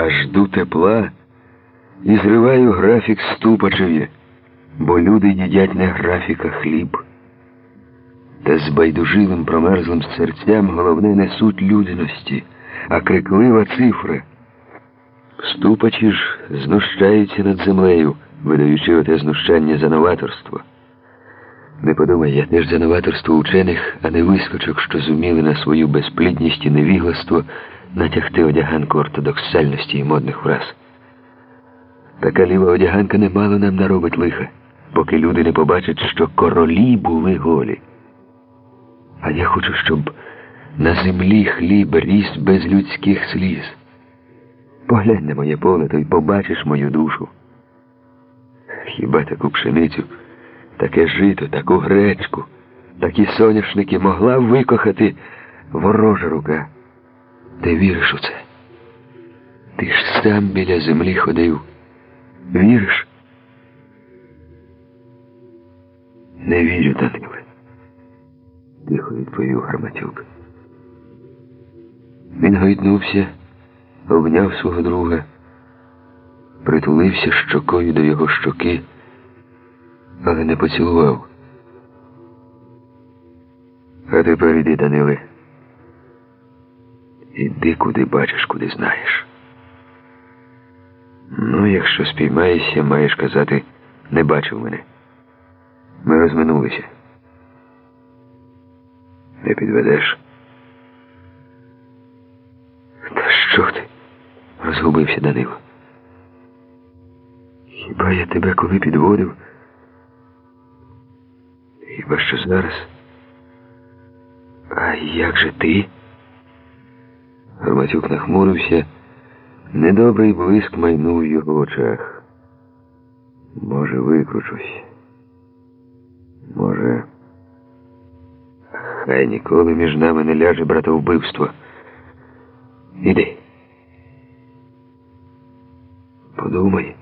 а жду тепла і зриваю графік ступачеві, бо люди їдять не графіка хліб. Та з байдуживим промерзлим серцям головне несуть людяності, а криклива цифра. Ступачі ж знущаються над землею, видаючи оте знущання за новаторство. Не подумай, я теж за новаторство учених, а не вискочок, що зуміли на свою безплідність і невігластво натягти одяганку ортодоксальності і модних фраз. Така ліва одяганка немало нам наробить лиха, поки люди не побачать, що королі були голі. А я хочу, щоб на землі хліб ріс без людських сліз. Поглянь на моє поле, то й побачиш мою душу. Хіба таку пшеницю, таке жито, таку гречку, такі соняшники могла викохати ворожа рука? Ти віриш у це? Ти ж сам біля землі ходив. Віриш? Не вірю, Даниле, тихо відповів Гарматюк. Він гойднувся, обняв свого друга, притулився щокою до його щоки, але не поцілував. А тепер іди, Даниле. Іди, куди бачиш, куди знаєш. Ну, якщо спіймаєшся, маєш казати, не бачив мене. Ми розминулися. Не підведеш. Та що ти? розгубився Данило. Хіба я тебе коли підводив? Хіба що зараз? А як же ти? Гарматюк нахмурився. Недобрий блиск майнув в його очах. Може, викручусь. Може, хай ніколи між нами не ляже братовбивство. Іди. Подумай,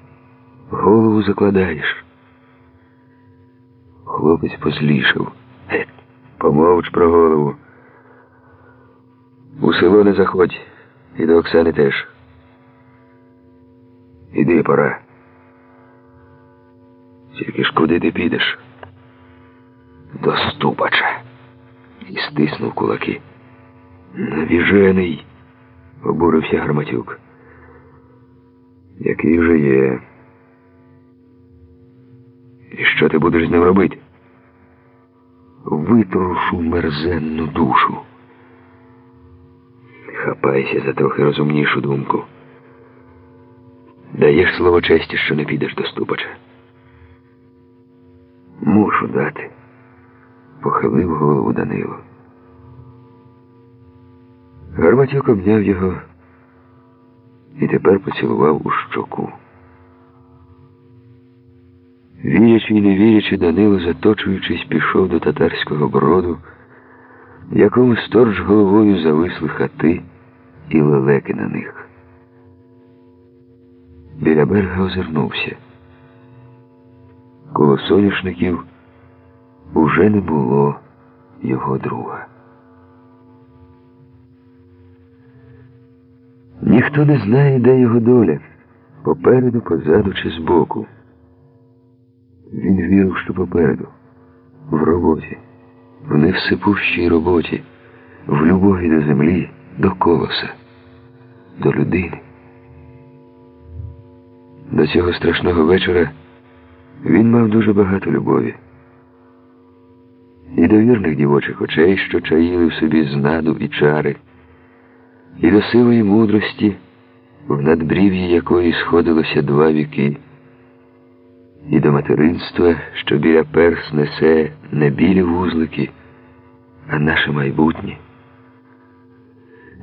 голову закладаєш. Хлопець позлішав. Гет, помовч про голову. У село не заходь, і до Оксани теж. Іди, пора. Тільки ж куди ти підеш? До ступача. І стиснув кулаки. Навіжений, обурився Гарматюк. Який вже є. І що ти будеш з ним робити? Витрушу мерзенну душу. Хапайся за трохи розумнішу думку. Даєш слово честі, що не підеш до ступача. Мушу дати, похилив голову Данило. Гарматюк обняв його і тепер поцілував у щоку. Вірячи і не вірячи, Данило, заточуючись, пішов до татарського броду, в якому сторож головою зависли хати і лелеки на них. Біля берега озирнувся. Коло соняшників уже не було його друга. Ніхто не знає, де його доля, попереду, позаду чи збоку. Він вірив, що попереду, в роботі, в невсипущій роботі, в любові до землі, до колоса, до людини. До цього страшного вечора він мав дуже багато любові. І до вірних дівочих очей, що чаїли в собі знаду і чари, і до силої мудрості, в надбрів'ї якої сходилося два віки, і до материнства, що біля перс несе не білі вузлики, а наше майбутнє.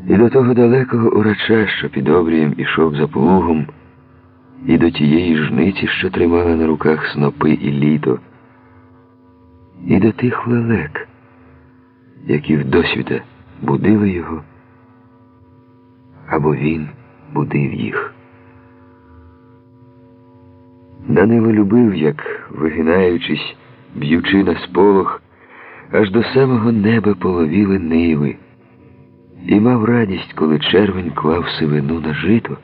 І до того далекого урача, що під обрієм ішов за плугом, і до тієї жниці, що тримала на руках снопи і літо, і до тих лелек, які вдосвіта будили його, або він будив їх. Данило любив, як, вигинаючись, б'ючи на сполох, аж до самого неба половіли ниви, і мав радість, коли червень клав сивину на жито.